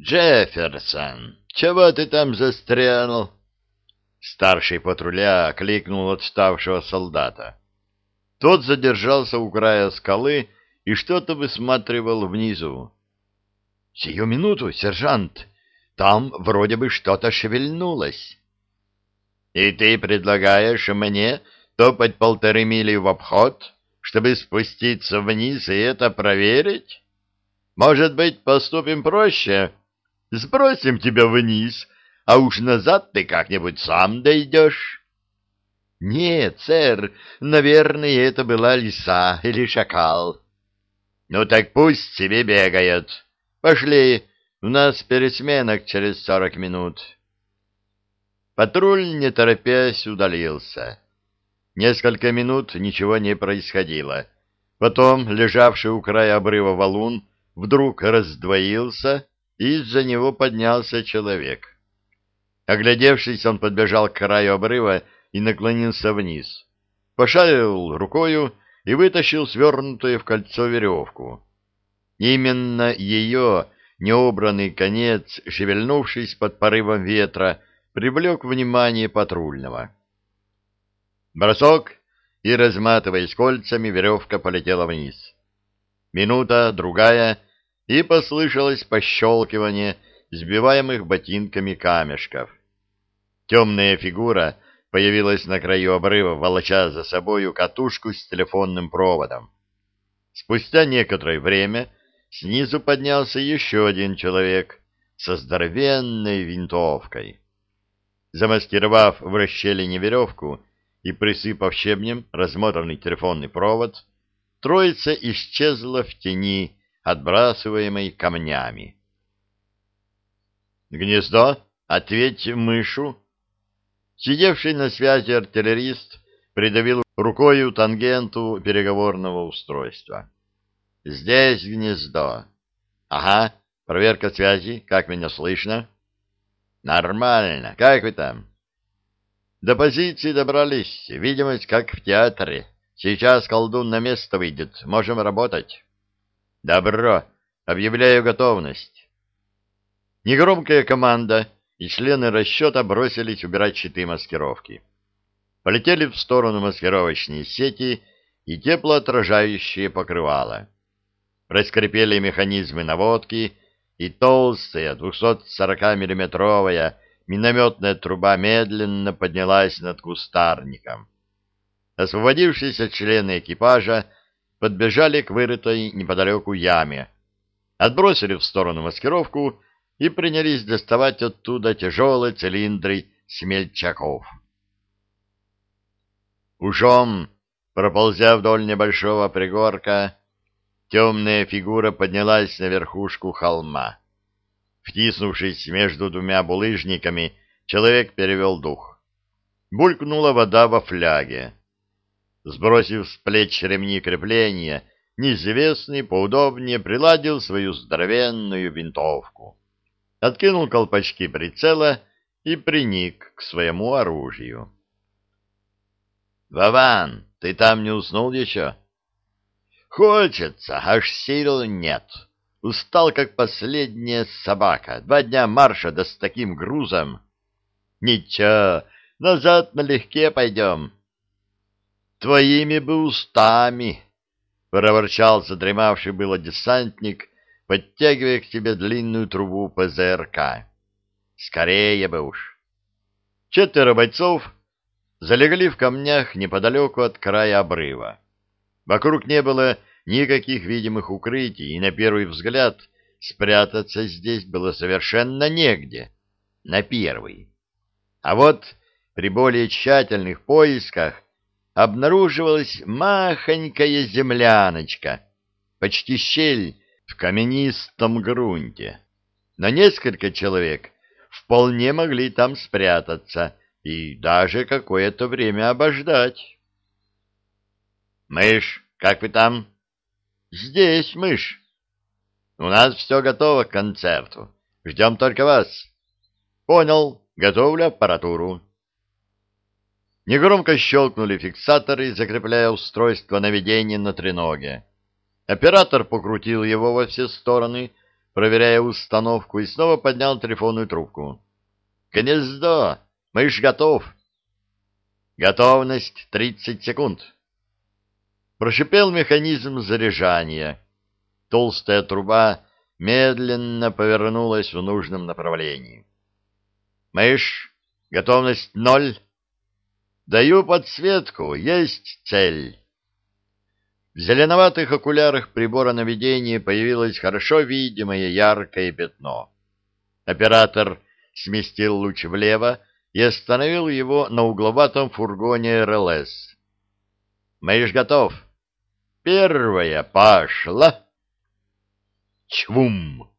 Джефферсон, чего ты там застрянул? Старший патруля кликнул отставшего солдата. Тот задержался у края скалы и что-то высматривал внизу. — Сию минуту, сержант, там вроде бы что-то шевельнулось. — И ты предлагаешь мне топать полторы мили в обход, чтобы спуститься вниз и это проверить? Может быть, поступим проще? Сбросим тебя вниз, а уж назад ты как-нибудь сам дойдешь. — Нет, сэр, наверное, это была лиса или шакал. — Ну так пусть себе бегают. Пошли, у нас пересменок через сорок минут. Патруль, не торопясь, удалился. Несколько минут ничего не происходило. Потом, лежавший у края обрыва валун, вдруг раздвоился, из-за него поднялся человек. Оглядевшись, он подбежал к краю обрыва и наклонился вниз. Пошарил рукою и вытащил свернутую в кольцо веревку. Именно ее необранный конец, шевельнувшись под порывом ветра, привлек внимание патрульного. Бросок, и, разматываясь кольцами, веревка полетела вниз. Минута, другая, и послышалось пощелкивание сбиваемых ботинками камешков. Темная фигура появилась на краю обрыва, волоча за собою катушку с телефонным проводом. Спустя некоторое время снизу поднялся еще один человек со здоровенной винтовкой. Замаскировав в расщелине веревку и присыпав щебнем размотанный телефонный провод, троица исчезла в тени, отбрасываемой камнями. «Гнездо? Ответь мышу!» Сидевший на связи артиллерист придавил рукою тангенту переговорного устройства. «Здесь гнездо». «Ага, проверка связи. Как меня слышно?» «Нормально. Как вы там?» «До позиции добрались. Видимость, как в театре. Сейчас колдун на место выйдет. Можем работать». «Добро. Объявляю готовность». Негромкая команда — и члены расчета бросились убирать щиты маскировки. Полетели в сторону маскировочные сети и теплоотражающие покрывала. Раскрепели механизмы наводки, и толстая 240-миллиметровая минометная труба медленно поднялась над кустарником. Освободившиеся члены экипажа подбежали к вырытой неподалеку яме, отбросили в сторону маскировку и принялись доставать оттуда тяжелые цилиндры смельчаков. Ужом, проползя вдоль небольшого пригорка, темная фигура поднялась на верхушку холма. Втиснувшись между двумя булыжниками, человек перевел дух. Булькнула вода во фляге. Сбросив с плеч ремни крепления, неизвестный поудобнее приладил свою здоровенную винтовку откинул колпачки прицела и приник к своему оружию. — Вован, ты там не уснул еще? — Хочется, аж сил нет. Устал, как последняя собака. Два дня марша, да с таким грузом. — Ничего, назад налегке пойдем. — Твоими бы устами, — проворчал задремавший было десантник, подтягивая к себе длинную трубу ПЗРК. Скорее бы уж. Четверо бойцов залегли в камнях неподалеку от края обрыва. Вокруг не было никаких видимых укрытий, и на первый взгляд спрятаться здесь было совершенно негде. На первый. А вот при более тщательных поисках обнаруживалась махонькая земляночка, почти щель в каменистом грунте. На несколько человек вполне могли там спрятаться и даже какое-то время обождать. «Мышь, как вы там?» «Здесь, мышь. У нас все готово к концерту. Ждем только вас». «Понял. Готовлю аппаратуру». Негромко щелкнули фиксаторы, закрепляя устройство наведения на треноге. Оператор покрутил его во все стороны, проверяя установку, и снова поднял телефонную трубку. «Гнездо! Мышь готов!» «Готовность тридцать секунд!» Прошипел механизм заряжания. Толстая труба медленно повернулась в нужном направлении. «Мышь, готовность ноль!» «Даю подсветку, есть цель!» В зеленоватых окулярах прибора наведения появилось хорошо видимое яркое пятно. Оператор сместил луч влево и остановил его на угловатом фургоне РЛС. «Маиш готов!» «Первая пошла!» Чвум!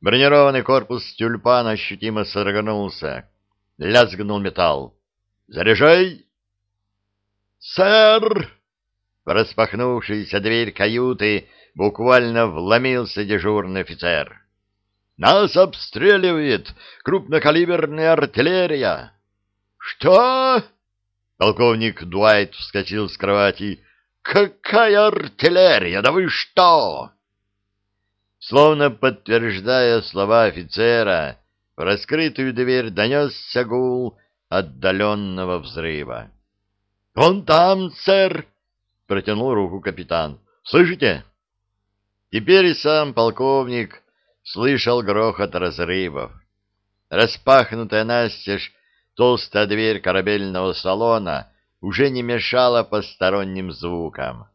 Бронированный корпус тюльпана ощутимо соргнулся. Лязгнул металл. «Заряжай!» «Сэр!» В распахнувшуюся дверь каюты буквально вломился дежурный офицер. «Нас обстреливает крупнокалиберная артиллерия!» «Что?» Полковник Дуайт вскочил с кровати. «Какая артиллерия? Да вы что?» Словно подтверждая слова офицера, в раскрытую дверь донесся гул отдаленного взрыва. «Он там, сэр!» — протянул руку капитан. «Слышите?» Теперь и сам полковник слышал грохот разрывов. Распахнутая настежь толстая дверь корабельного салона уже не мешала посторонним звукам.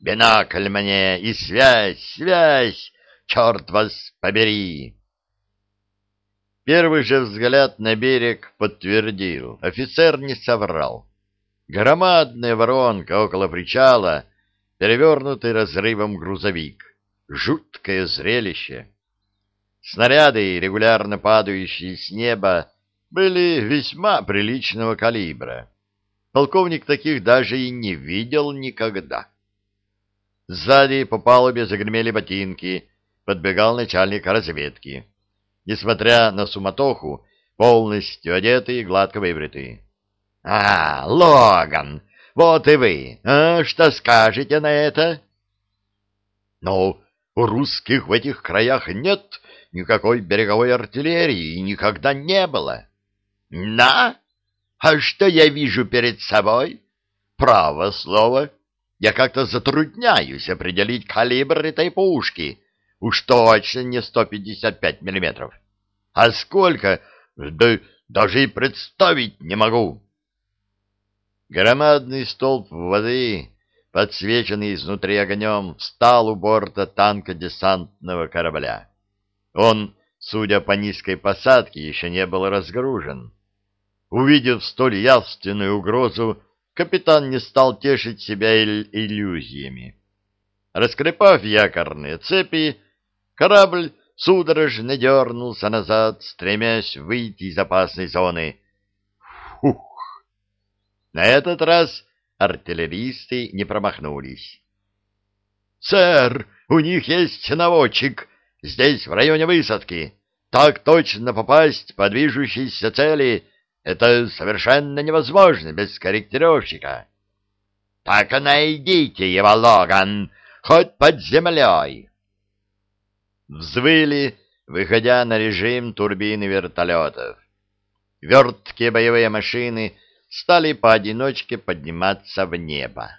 «Бинокль мне и связь, связь! Черт вас побери!» Первый же взгляд на берег подтвердил. Офицер не соврал. Громадная воронка около причала, перевернутый разрывом грузовик. Жуткое зрелище. Снаряды, регулярно падающие с неба, были весьма приличного калибра. Полковник таких даже и не видел никогда. Сзади по палубе загремели ботинки, подбегал начальник разведки. Несмотря на суматоху, полностью одетый и гладко выбритый. — А, Логан, вот и вы. А, что скажете на это? — Ну, у русских в этих краях нет никакой береговой артиллерии и никогда не было. — На? А что я вижу перед собой? Право слово, я как-то затрудняюсь определить калибр этой пушки. Уж точно не 155 миллиметров. А сколько? Да даже и представить не могу. Громадный столб воды, подсвеченный изнутри огнем, встал у борта танка десантного корабля. Он, судя по низкой посадке, еще не был разгружен. Увидев столь явственную угрозу, капитан не стал тешить себя иллюзиями. Раскрепав якорные цепи, корабль судорожно дернулся назад, стремясь выйти из опасной зоны. Фух! На этот раз артиллеристы не промахнулись. «Сэр, у них есть наводчик здесь, в районе высадки. Так точно попасть по движущейся цели — это совершенно невозможно без корректировщика». «Так найдите его, Логан, хоть под землей!» Взвыли, выходя на режим турбины вертолетов. Верткие боевые машины — стали поодиночке подниматься в небо.